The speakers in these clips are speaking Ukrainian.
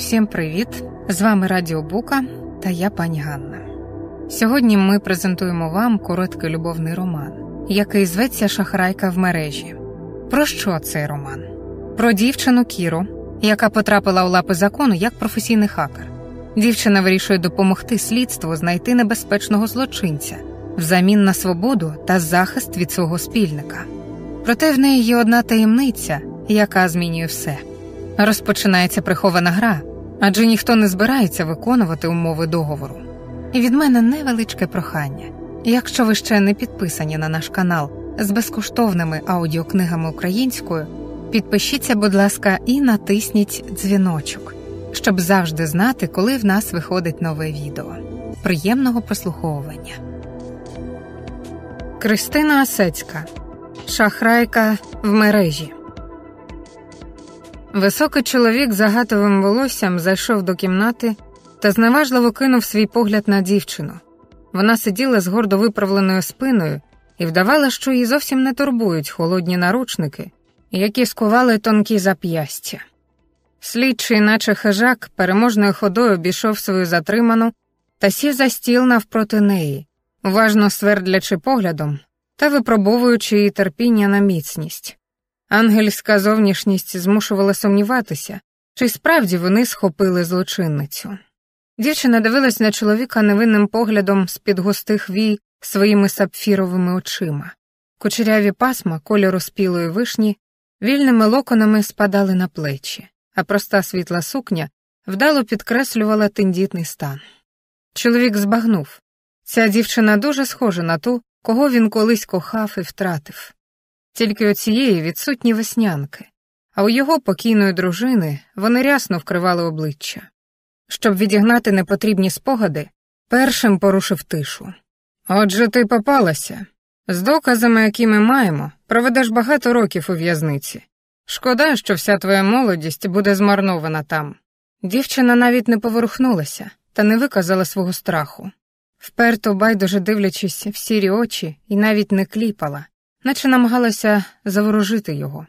Всім привіт! З вами Радіо Бука та я пані Ганна. Сьогодні ми презентуємо вам короткий любовний роман, який зветься Шахрайка в мережі. Про що цей роман? Про дівчину Кіру, яка потрапила у лапи закону як професійний хакер. Дівчина вирішує допомогти слідству знайти небезпечного злочинця взамін на свободу та захист від свого спільника. Проте в неї є одна таємниця, яка змінює все. Розпочинається прихована гра, адже ніхто не збирається виконувати умови договору. І від мене невеличке прохання. Якщо ви ще не підписані на наш канал з безкоштовними аудіокнигами українською, підпишіться, будь ласка, і натисніть дзвіночок, щоб завжди знати, коли в нас виходить нове відео. Приємного прослуховування. Кристина Асецька. Шахрайка в мережі. Високий чоловік з агатовим волоссям зайшов до кімнати та зневажливо кинув свій погляд на дівчину. Вона сиділа з гордо виправленою спиною і вдавала, що її зовсім не турбують холодні наручники, які скували тонкі зап'ястя. Слідчий, наче хижак, переможною ходою обійшов свою затриману та сів за стіл навпроти неї, уважно свердлячи поглядом та випробовуючи її терпіння на міцність. Ангельська зовнішність змушувала сумніватися, чи справді вони схопили злочинницю. Дівчина дивилась на чоловіка невинним поглядом з-під густих вій своїми сапфіровими очима. Кучеряві пасма кольору спілої вишні вільними локонами спадали на плечі, а проста світла сукня вдало підкреслювала тендітний стан. Чоловік збагнув ця дівчина дуже схожа на ту, кого він колись кохав і втратив. Тільки оцієї відсутні веснянки, а у його покійної дружини вони рясно вкривали обличчя. Щоб відігнати непотрібні спогади, першим порушив тишу. Отже, ти попалася. З доказами, які ми маємо, проведеш багато років у в'язниці. Шкода, що вся твоя молодість буде змарнована там. Дівчина навіть не поворухнулася та не виказала свого страху. Вперто, байдуже дивлячись в сірі очі, і навіть не кліпала, наче намагалася заворожити його.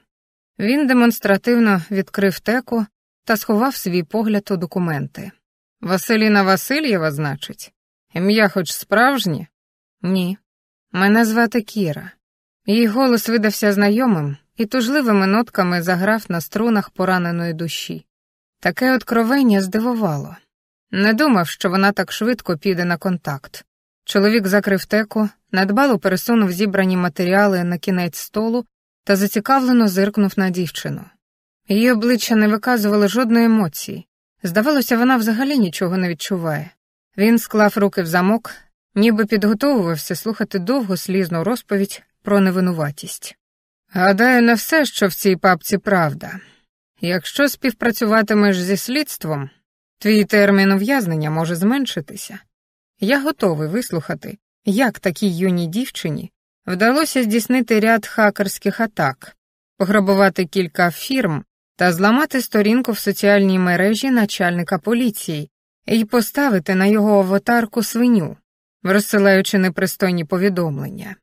Він демонстративно відкрив теку та сховав свій погляд у документи. Василіна Васильєва, значить, ім'я хоч справжнє? Ні. Мене звати Кіра. Її голос видався знайомим і тужливими нотками заграв на струнах пораненої душі. Таке откровення здивувало. Не думав, що вона так швидко піде на контакт. Чоловік закрив теку, надбало пересунув зібрані матеріали на кінець столу та зацікавлено зиркнув на дівчину. Її обличчя не виказувало жодної емоції. Здавалося, вона взагалі нічого не відчуває. Він склав руки в замок, ніби підготовувався слухати довгу слізну розповідь про невинуватість. Гадаю, не все, що в цій папці правда. Якщо співпрацюватимеш зі слідством, твій термін ув'язнення може зменшитися. Я готовий вислухати, як такій юній дівчині вдалося здійснити ряд хакерських атак, пограбувати кілька фірм та зламати сторінку в соціальній мережі начальника поліції і поставити на його аватарку свиню, розсилаючи непристойні повідомлення.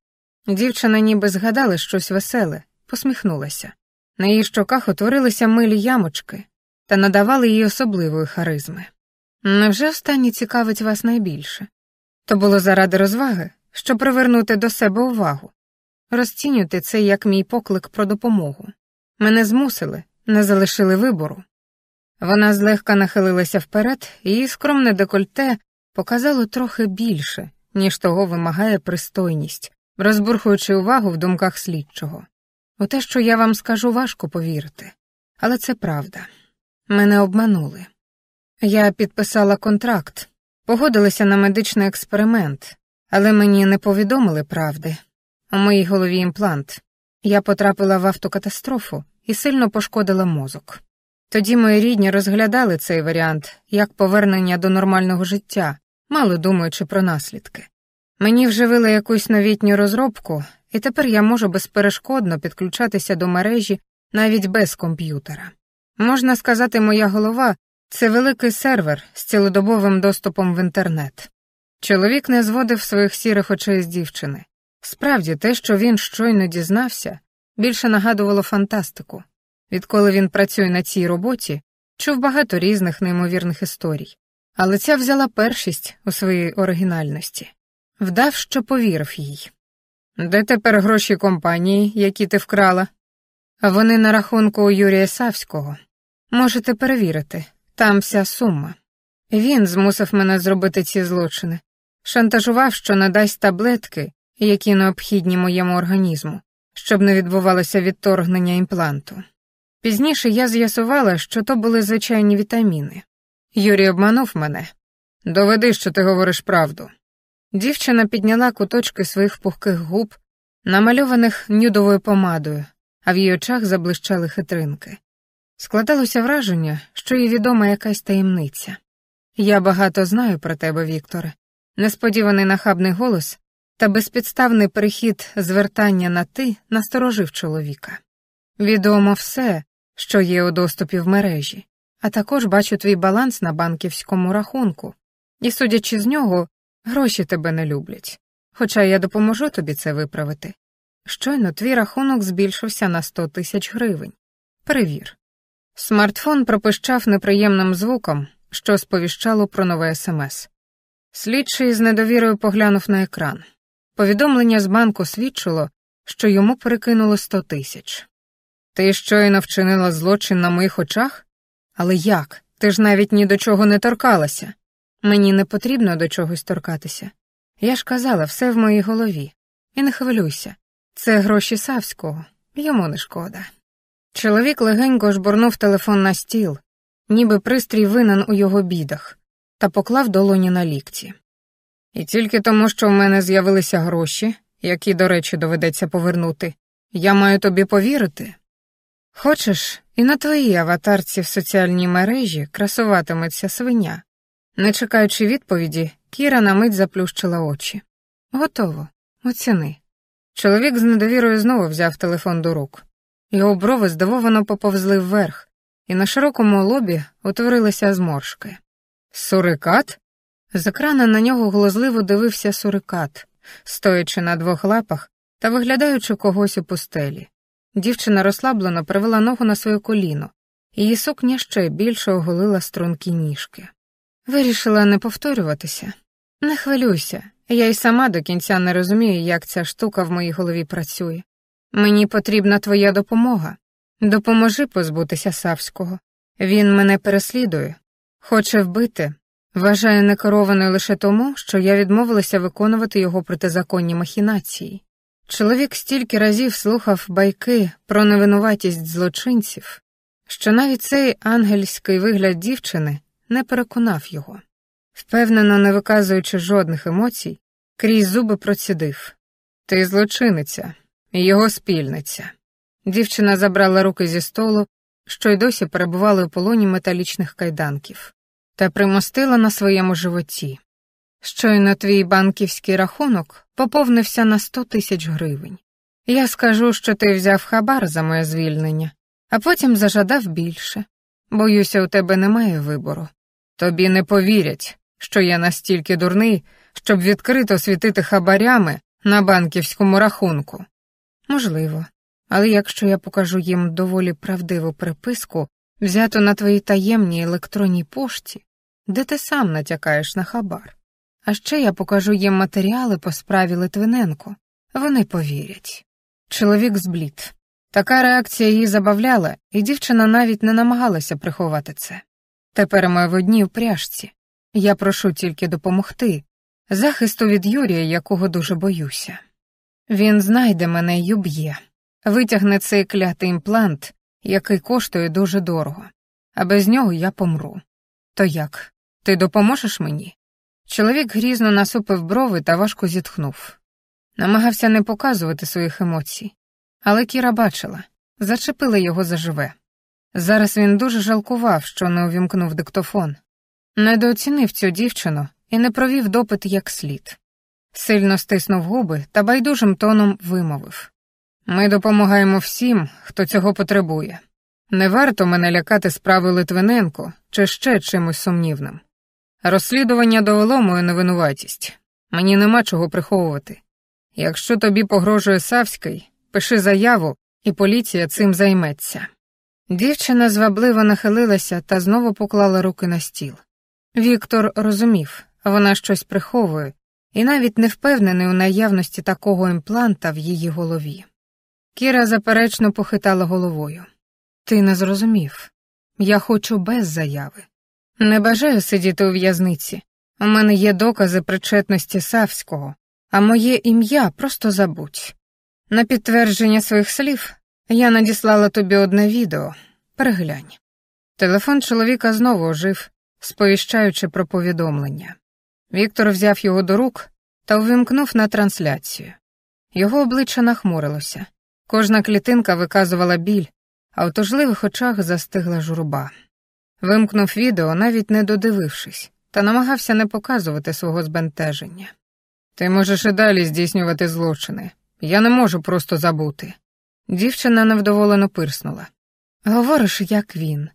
Дівчина ніби згадала щось веселе, посміхнулася. На її щоках утворилися милі ямочки та надавали їй особливої харизми. Невже останнє цікавить вас найбільше? То було заради розваги, щоб привернути до себе увагу. Розцінюйте це як мій поклик про допомогу. Мене змусили, не залишили вибору. Вона злегка нахилилася вперед, і її скромне декольте показало трохи більше, ніж того вимагає пристойність, розбурхуючи увагу в думках слідчого. У те, що я вам скажу, важко повірити, але це правда. Мене обманули. Я підписала контракт, погодилася на медичний експеримент, але мені не повідомили правди. У моїй голові імплант. Я потрапила в автокатастрофу і сильно пошкодила мозок. Тоді мої рідні розглядали цей варіант як повернення до нормального життя, мало думаючи про наслідки. Мені вживили якусь новітню розробку, і тепер я можу безперешкодно підключатися до мережі навіть без комп'ютера. Можна сказати, моя голова це великий сервер з цілодобовим доступом в інтернет. Чоловік не зводив своїх сірих очей з дівчини. Справді, те, що він щойно дізнався, більше нагадувало фантастику. Відколи він працює на цій роботі, чув багато різних неймовірних історій, але ця взяла першість у своїй оригінальності, вдав, що повірив їй. Де тепер гроші компанії, які ти вкрала? Вони на рахунку у Юрія Савського. Можете перевірити, там вся сума. Він змусив мене зробити ці злочини, шантажував, що надасть таблетки, які необхідні моєму організму, щоб не відбувалося відторгнення імпланту. Пізніше я з'ясувала, що то були звичайні вітаміни. Юрій обманув мене. Доведи, що ти говориш правду. Дівчина підняла куточки своїх пухких губ, намальованих нюдовою помадою, а в її очах заблищали хитринки. Складалося враження, що їй відома якась таємниця. Я багато знаю про тебе, Вікторе. Несподіваний нахабний голос та безпідставний перехід звертання на ти насторожив чоловіка. Відомо все, що є у доступі в мережі, а також бачу твій баланс на банківському рахунку, і, судячи з нього, гроші тебе не люблять. Хоча я допоможу тобі це виправити. Щойно твій рахунок збільшився на 100 тисяч гривень. Перевір. Смартфон пропищав неприємним звуком, що сповіщало про нове смс. Слідчий з недовірою поглянув на екран. Повідомлення з банку свідчило, що йому перекинуло 100 тисяч. Ти щойно вчинила злочин на моїх очах? Але як? Ти ж навіть ні до чого не торкалася. Мені не потрібно до чогось торкатися. Я ж казала, все в моїй голові. І не хвилюйся. Це гроші Савського, йому не шкода. Чоловік легенько жбурнув телефон на стіл, ніби пристрій винен у його бідах, та поклав долоні на лікті. І тільки тому, що в мене з'явилися гроші, які, до речі, доведеться повернути, я маю тобі повірити. Хочеш, і на твоїй аватарці в соціальній мережі красуватиметься свиня. Не чекаючи відповіді, Кіра на мить заплющила очі. Готово, оціни. Чоловік з недовірою знову взяв телефон до рук. Його брови здивовано поповзли вверх, і на широкому лобі утворилися зморшки. Сурикат? З екрана на нього глузливо дивився сурикат, стоячи на двох лапах та виглядаючи когось у пустелі. Дівчина розслаблено привела ногу на своє коліно, її сукня ще більше оголила стрункі ніжки. Вирішила не повторюватися. Не хвилюйся, я й сама до кінця не розумію, як ця штука в моїй голові працює. Мені потрібна твоя допомога. Допоможи позбутися Савського. Він мене переслідує, хоче вбити. Вважає некерованою лише тому, що я відмовилася виконувати його протизаконні махінації. Чоловік стільки разів слухав байки про невинуватість злочинців, що навіть цей ангельський вигляд дівчини не переконав його. Впевнено, не виказуючи жодних емоцій, крізь зуби процідив Ти злочиниця, його спільниця. Дівчина забрала руки зі столу, що й досі перебували у полоні металічних кайданків, та примостила на своєму животі. Щойно твій банківський рахунок поповнився на сто тисяч гривень. Я скажу, що ти взяв хабар за моє звільнення, а потім зажадав більше. Боюся, у тебе немає вибору. Тобі не повірять, що я настільки дурний, щоб відкрито світити хабарями на банківському рахунку. Можливо, але якщо я покажу їм доволі правдиву приписку, взяту на твоїй таємній електронній пошті, де ти сам натякаєш на хабар. А ще я покажу їм матеріали по справі Литвиненко. Вони повірять. Чоловік зблід. Така реакція її забавляла, і дівчина навіть не намагалася приховати це. Тепер ми в одній упряжці. Я прошу тільки допомогти, захисту від Юрія, якого дуже боюся. Він знайде мене й уб'є, витягне цей клятий імплант, який коштує дуже дорого, а без нього я помру. То як? Ти допоможеш мені? Чоловік грізно насупив брови та важко зітхнув. Намагався не показувати своїх емоцій, але Кіра бачила, зачепила його заживе. Зараз він дуже жалкував, що не увімкнув диктофон, недооцінив цю дівчину і не провів допит як слід. Сильно стиснув губи та байдужим тоном вимовив Ми допомагаємо всім, хто цього потребує. Не варто мене лякати справи Литвиненко чи ще чимось сумнівним. Розслідування довело мою невинуватість. Мені нема чого приховувати. Якщо тобі погрожує Савський, пиши заяву, і поліція цим займеться. Дівчина звабливо нахилилася та знову поклала руки на стіл. Віктор розумів, вона щось приховує, і навіть не впевнений у наявності такого імпланта в її голові. Кіра заперечно похитала головою. Ти не зрозумів. Я хочу без заяви. Не бажаю сидіти у в'язниці. У мене є докази причетності Савського, а моє ім'я просто забудь. На підтвердження своїх слів я надіслала тобі одне відео. Переглянь. Телефон чоловіка знову ожив, сповіщаючи про повідомлення. Віктор взяв його до рук та увімкнув на трансляцію. Його обличчя нахмурилося. Кожна клітинка виказувала біль, а в тужливих очах застигла журба. Вимкнув відео, навіть не додивившись, та намагався не показувати свого збентеження. Ти можеш і далі здійснювати злочини. Я не можу просто забути. Дівчина невдоволено пирснула. Говориш, як він.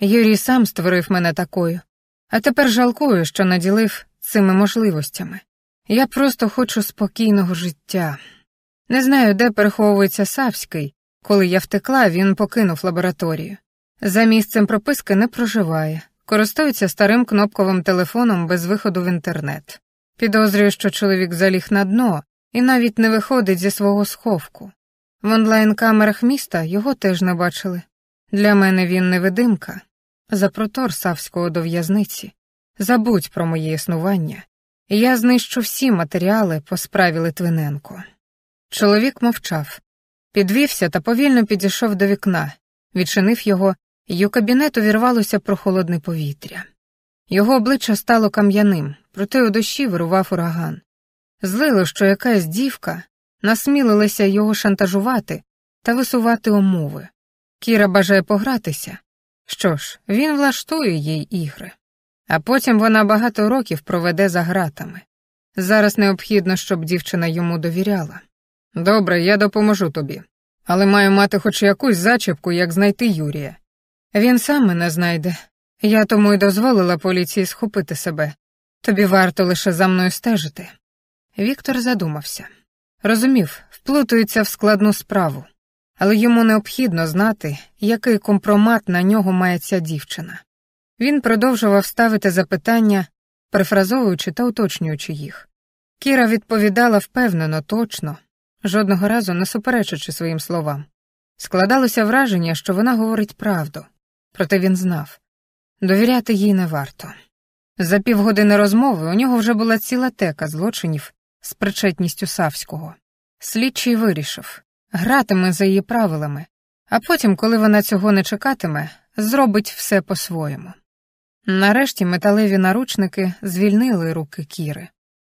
Юрій сам створив мене такою, а тепер жалкую, що наділив цими можливостями. Я просто хочу спокійного життя. Не знаю, де переховується Савський. Коли я втекла, він покинув лабораторію. За місцем прописки не проживає, користується старим кнопковим телефоном без виходу в інтернет. Підозрюю, що чоловік заліг на дно і навіть не виходить зі свого сховку. В онлайн-камерах міста його теж не бачили. Для мене він невидимка. Запротор Савського до в'язниці. Забудь про моє існування. Я знищу всі матеріали по справі Литвиненко. Чоловік мовчав, підвівся та повільно підійшов до вікна, відчинив його, і у кабінет увірвалося прохолодне повітря. Його обличчя стало кам'яним, проте у душі вирував ураган. Злило, що якась дівка насмілилася його шантажувати та висувати умови. Кіра бажає погратися. Що ж, він влаштує їй ігри, а потім вона багато років проведе за гратами. Зараз необхідно, щоб дівчина йому довіряла. Добре, я допоможу тобі, але маю мати хоч якусь зачіпку, як знайти Юрія. Він сам мене знайде. Я тому й дозволила поліції схопити себе. Тобі варто лише за мною стежити. Віктор задумався. Розумів, вплутується в складну справу, але йому необхідно знати, який компромат на нього має ця дівчина. Він продовжував ставити запитання, перефразовуючи та уточнюючи їх. Кіра відповідала впевнено, точно, жодного разу не суперечачи своїм словам. Складалося враження, що вона говорить правду, проте він знав довіряти їй не варто. За півгодини розмови у нього вже була ціла тека злочинів з причетністю Савського. Слідчий вирішив гратиме за її правилами, а потім, коли вона цього не чекатиме, зробить все по-своєму. Нарешті металеві наручники звільнили руки Кіри.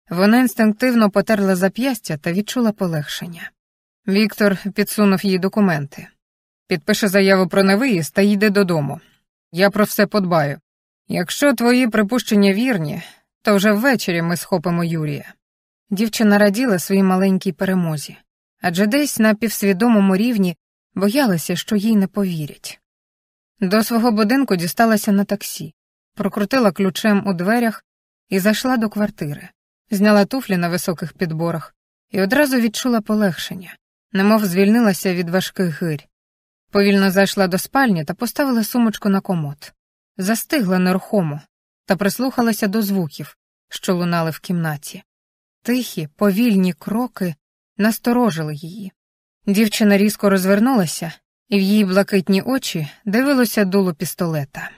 Вона інстинктивно потерла зап'ястя та відчула полегшення. Віктор підсунув їй документи. Підпише заяву про невиїзд та йде додому. Я про все подбаю. Якщо твої припущення вірні, то вже ввечері ми схопимо Юрія. Дівчина раділа своїй маленькій перемозі, адже десь на півсвідомому рівні боялася, що їй не повірять. До свого будинку дісталася на таксі, прокрутила ключем у дверях і зайшла до квартири, зняла туфлі на високих підборах і одразу відчула полегшення, немов звільнилася від важких гирь. Повільно зайшла до спальні та поставила сумочку на комод, застигла нерухомо та прислухалася до звуків, що лунали в кімнаті. Тихі, повільні кроки насторожили її. Дівчина різко розвернулася, і в її блакитні очі дивилося дуло пістолета.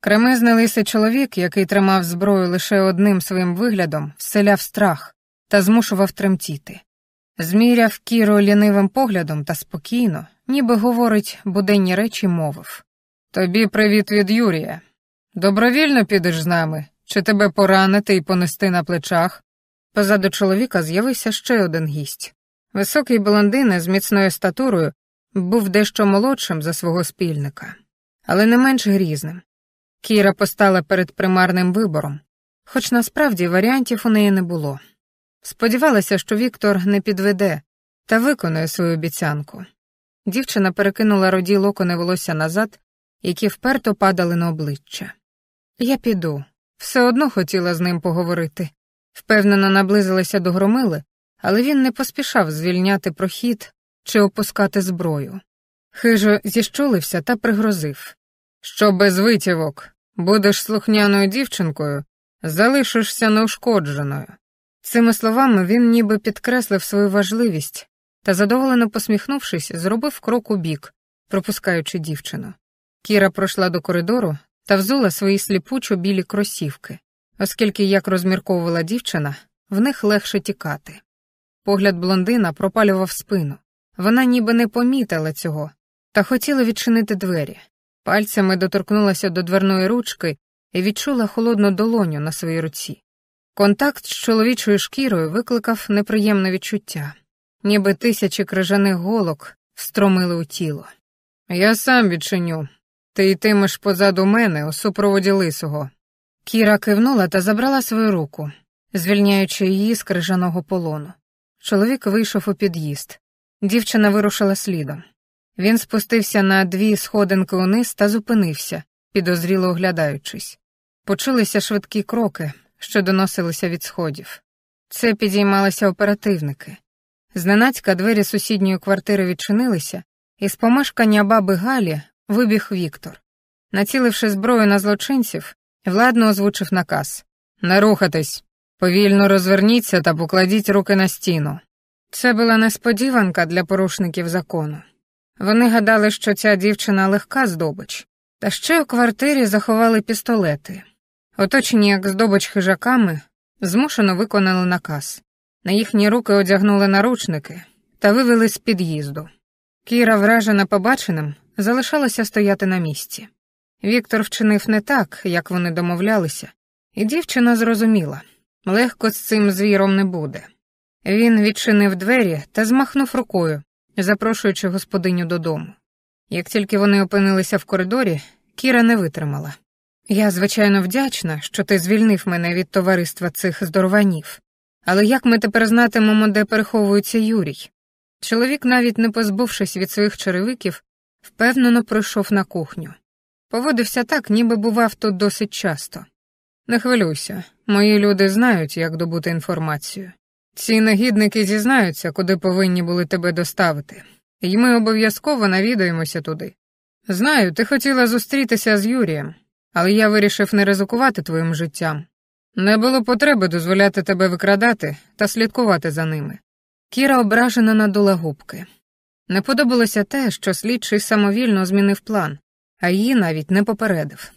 Кремезний лисий чоловік, який тримав зброю лише одним своїм виглядом, вселяв страх та змушував тремтіти. Зміряв кіру лінивим поглядом та спокійно, ніби говорить буденні речі, мовив Тобі привіт від Юрія. Добровільно підеш з нами, чи тебе поранити і понести на плечах? Позаду чоловіка з'явився ще один гість. Високий блондин з міцною статурою був дещо молодшим за свого спільника, але не менш грізним. Кіра постала перед примарним вибором, хоч насправді варіантів у неї не було. Сподівалася, що Віктор не підведе та виконує свою обіцянку. Дівчина перекинула роді локони волосся назад, які вперто падали на обличчя. Я піду, все одно хотіла з ним поговорити. Впевнено наблизилася до громили, але він не поспішав звільняти прохід чи опускати зброю. Хижо зіщулився та пригрозив що без витівок будеш слухняною дівчинкою, залишишся неушкодженою. Цими словами він ніби підкреслив свою важливість та, задоволено посміхнувшись, зробив крок у бік, пропускаючи дівчину. Кіра пройшла до коридору та взула свої сліпучо білі кросівки, оскільки, як розмірковувала дівчина, в них легше тікати. Погляд блондина пропалював спину. Вона ніби не помітила цього, та хотіла відчинити двері. Пальцями доторкнулася до дверної ручки і відчула холодну долоню на своїй руці. Контакт з чоловічою шкірою викликав неприємне відчуття, ніби тисячі крижаних голок встромили у тіло. Я сам відчиню. Ти йтимеш позаду мене у супроводі лисого. Кіра кивнула та забрала свою руку, звільняючи її з крижаного полону. Чоловік вийшов у під'їзд. Дівчина вирушила слідом. Він спустився на дві сходинки униз та зупинився, підозріло оглядаючись. Почулися швидкі кроки, що доносилися від сходів. Це підіймалися оперативники. Зненацька двері сусідньої квартири відчинилися, і з помешкання баби Галі вибіг Віктор. Націливши зброю на злочинців, владно озвучив наказ Не рухатись, повільно розверніться та покладіть руки на стіну. Це була несподіванка для порушників закону. Вони гадали, що ця дівчина легка здобич, та ще у квартирі заховали пістолети. Оточені як здобич хижаками, змушено виконали наказ. На їхні руки одягнули наручники та вивели з під'їзду. Кіра, вражена побаченим, залишалася стояти на місці. Віктор вчинив не так, як вони домовлялися, і дівчина зрозуміла легко з цим звіром не буде. Він відчинив двері та змахнув рукою, запрошуючи господиню додому. Як тільки вони опинилися в коридорі, Кіра не витримала. Я, звичайно, вдячна, що ти звільнив мене від товариства цих здорованів, але як ми тепер знатимемо, де переховується Юрій? Чоловік, навіть не позбувшись від своїх черевиків, впевнено пройшов на кухню. Поводився так, ніби бував тут досить часто. Не хвилюйся, мої люди знають, як добути інформацію. Ці негідники зізнаються, куди повинні були тебе доставити, і ми обов'язково навідаємося туди. Знаю, ти хотіла зустрітися з Юрієм, але я вирішив не ризикувати твоїм життям. Не було потреби дозволяти тебе викрадати та слідкувати за ними. Кіра ображена надула губки. Не подобалося те, що слідчий самовільно змінив план, а її навіть не попередив.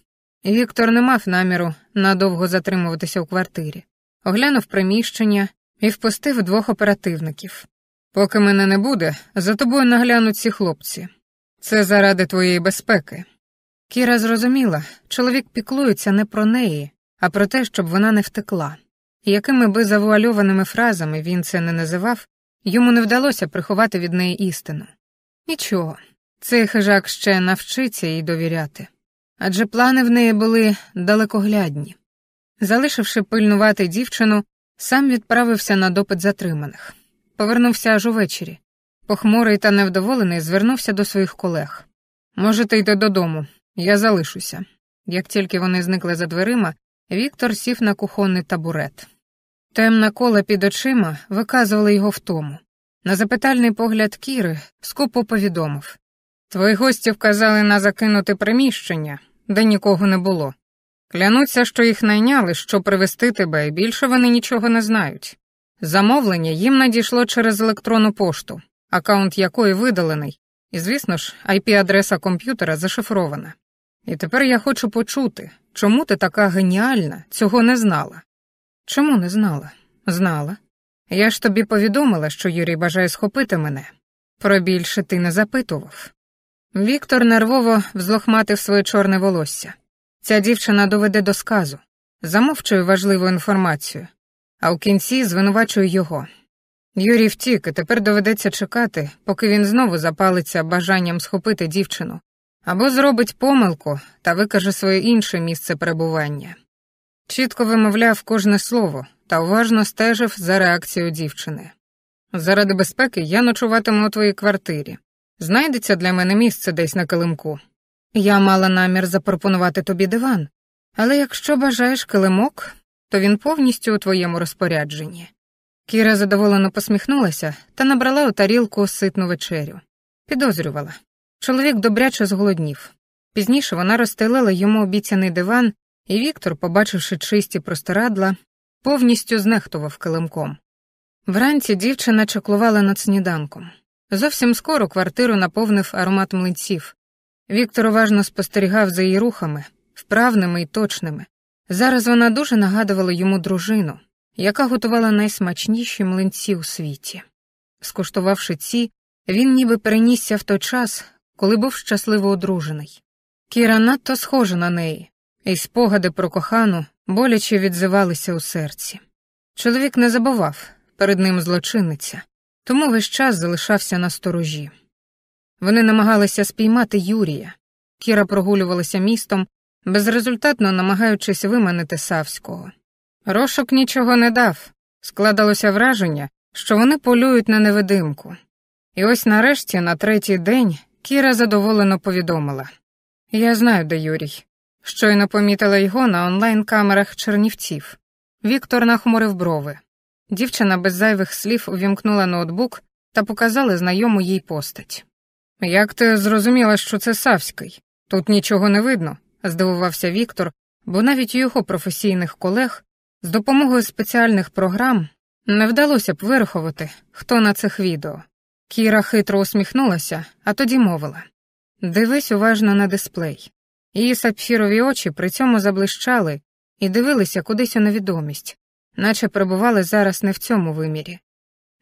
Віктор не мав наміру надовго затримуватися у квартирі, оглянув приміщення і впустив двох оперативників. Поки мене не буде, за тобою наглянуть ці хлопці. Це заради твоєї безпеки. Кіра зрозуміла, чоловік піклується не про неї, а про те, щоб вона не втекла. Якими би завуальованими фразами він це не називав, йому не вдалося приховати від неї істину. Нічого, цей хижак ще навчиться їй довіряти. Адже плани в неї були далекоглядні. Залишивши пильнувати дівчину, Сам відправився на допит затриманих. Повернувся аж увечері. Похмурий та невдоволений звернувся до своїх колег. Можете йти додому, я залишуся. Як тільки вони зникли за дверима, Віктор сів на кухонний табурет. Темна кола під очима виказувала його втому. На запитальний погляд Кіри скупо повідомив Твої гості вказали на закинути приміщення, де нікого не було. Клянуться, що їх найняли, щоб привезти тебе, і більше вони нічого не знають. Замовлення їм надійшло через електронну пошту, аккаунт якої видалений, і, звісно ж, IP-адреса комп'ютера зашифрована. І тепер я хочу почути, чому ти така геніальна, цього не знала. Чому не знала? Знала. Я ж тобі повідомила, що Юрій бажає схопити мене. Про більше ти не запитував. Віктор нервово взлохматив своє чорне волосся. Ця дівчина доведе до сказу, замовчує важливу інформацію, а в кінці звинувачує його. Юрій втік, і тепер доведеться чекати, поки він знову запалиться бажанням схопити дівчину, або зробить помилку та викаже своє інше місце перебування. Чітко вимовляв кожне слово та уважно стежив за реакцією дівчини. Заради безпеки я ночуватиму у твоїй квартирі. Знайдеться для мене місце десь на килимку. Я мала намір запропонувати тобі диван, але якщо бажаєш килимок, то він повністю у твоєму розпорядженні. Кіра задоволено посміхнулася та набрала у тарілку ситну вечерю. Підозрювала. Чоловік добряче зголоднів. Пізніше вона розстелила йому обіцяний диван, і Віктор, побачивши чисті простирадла, повністю знехтував килимком. Вранці дівчина чаклувала над сніданком. Зовсім скоро квартиру наповнив аромат млинців. Віктор уважно спостерігав за її рухами, вправними і точними. Зараз вона дуже нагадувала йому дружину, яка готувала найсмачніші млинці у світі. Скуштувавши ці, він ніби перенісся в той час, коли був щасливо одружений. Кіра надто схожа на неї, і спогади про кохану боляче відзивалися у серці. Чоловік не забував перед ним злочинниця, тому весь час залишався на сторожі. Вони намагалися спіймати Юрія. Кіра прогулювалася містом, безрезультатно намагаючись виманити Савського. Рошок нічого не дав, складалося враження, що вони полюють на невидимку. І ось нарешті, на третій день, Кіра задоволено повідомила Я знаю, де Юрій. Щойно помітила його на онлайн-камерах чернівців. Віктор нахмурив брови. Дівчина без зайвих слів увімкнула ноутбук та показала знайому їй постать. Як ти зрозуміла, що це Савський? Тут нічого не видно, здивувався Віктор, бо навіть його професійних колег з допомогою спеціальних програм не вдалося б вирахувати, хто на цих відео. Кіра хитро усміхнулася, а тоді мовила Дивись уважно на дисплей. Її сапфірові очі при цьому заблищали і дивилися кудись у невідомість, наче перебували зараз не в цьому вимірі.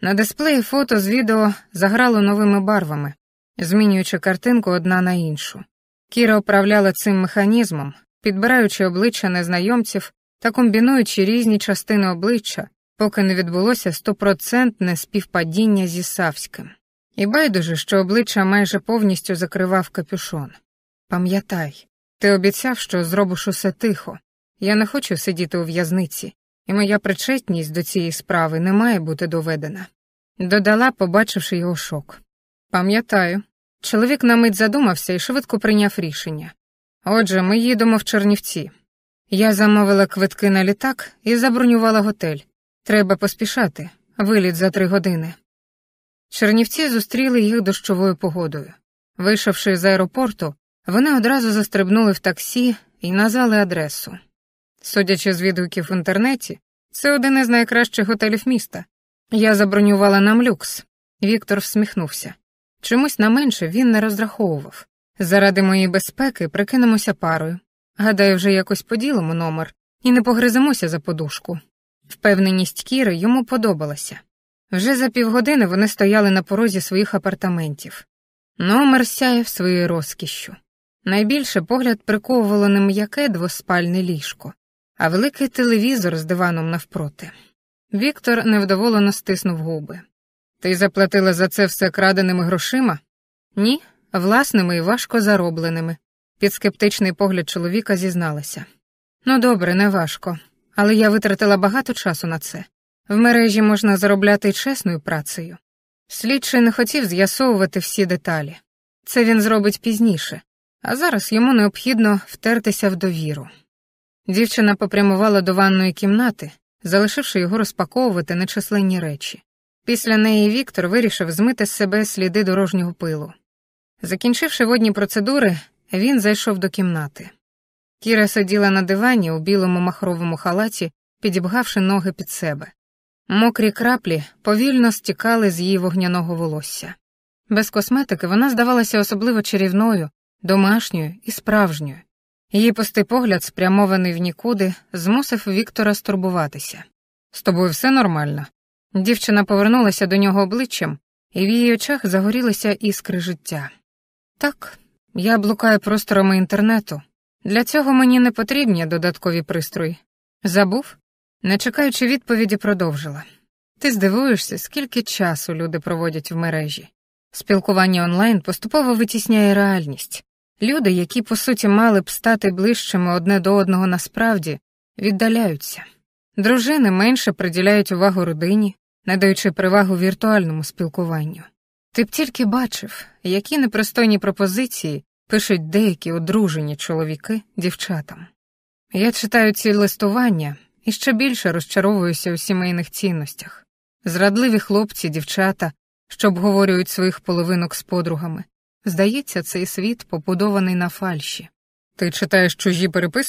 На дисплеї фото з відео заграло новими барвами, змінюючи картинку одна на іншу. Кіра управляла цим механізмом, підбираючи обличчя незнайомців та комбінуючи різні частини обличчя, поки не відбулося стопроцентне співпадіння зі Савським. І байдуже, що обличчя майже повністю закривав капюшон. Пам'ятай, ти обіцяв, що зробиш усе тихо. Я не хочу сидіти у в'язниці, і моя причетність до цієї справи не має бути доведена. Додала, побачивши його шок. Пам'ятаю, чоловік на мить задумався і швидко прийняв рішення. Отже, ми їдемо в Чернівці. Я замовила квитки на літак і забронювала готель. Треба поспішати, виліт за три години. Чернівці зустріли їх дощовою погодою. Вийшовши з аеропорту, вони одразу застрибнули в таксі і назвали адресу. Судячи з відгуків в інтернеті, це один із найкращих готелів міста. Я забронювала нам люкс. Віктор всміхнувся. Чомусь на менше він не розраховував. Заради моєї безпеки прикинемося парою. Гадаю, вже якось поділимо номер і не погриземося за подушку. Впевненість Кіри йому подобалася. Вже за півгодини вони стояли на порозі своїх апартаментів. Номер сяяв своєю розкішшю. Найбільше погляд приковувало не м'яке двоспальне ліжко, а великий телевізор з диваном навпроти. Віктор невдоволено стиснув губи. Ти заплатила за це все краденими грошима? Ні, власними і важко заробленими. Під скептичний погляд чоловіка зізналася. Ну добре, не важко, але я витратила багато часу на це. В мережі можна заробляти чесною працею. Слідчий не хотів з'ясовувати всі деталі. Це він зробить пізніше, а зараз йому необхідно втертися в довіру. Дівчина попрямувала до ванної кімнати, залишивши його розпаковувати нечисленні речі. Після неї Віктор вирішив змити з себе сліди дорожнього пилу. Закінчивши водні процедури, він зайшов до кімнати. Кіра сиділа на дивані у білому махровому халаті, підібгавши ноги під себе. Мокрі краплі повільно стікали з її вогняного волосся. Без косметики вона здавалася особливо чарівною, домашньою і справжньою. Її пустий погляд, спрямований в нікуди, змусив Віктора стурбуватися. З тобою все нормально. Дівчина повернулася до нього обличчям, і в її очах загорілися іскри життя. Так, я блукаю просторами інтернету. Для цього мені не потрібні додаткові пристрої. Забув? Не чекаючи відповіді, продовжила. Ти здивуєшся, скільки часу люди проводять в мережі. Спілкування онлайн поступово витісняє реальність. Люди, які по суті мали б стати ближчими одне до одного насправді, віддаляються. Дружини менше приділяють увагу родині, надаючи перевагу віртуальному спілкуванню. Ти б тільки бачив, які непристойні пропозиції пишуть деякі одружені чоловіки дівчатам. Я читаю ці листування і ще більше розчаровуюся у сімейних цінностях. Зрадливі хлопці, дівчата, що обговорюють своїх половинок з подругами, Здається, цей світ побудований на фальші. Ти читаєш чужі переписки?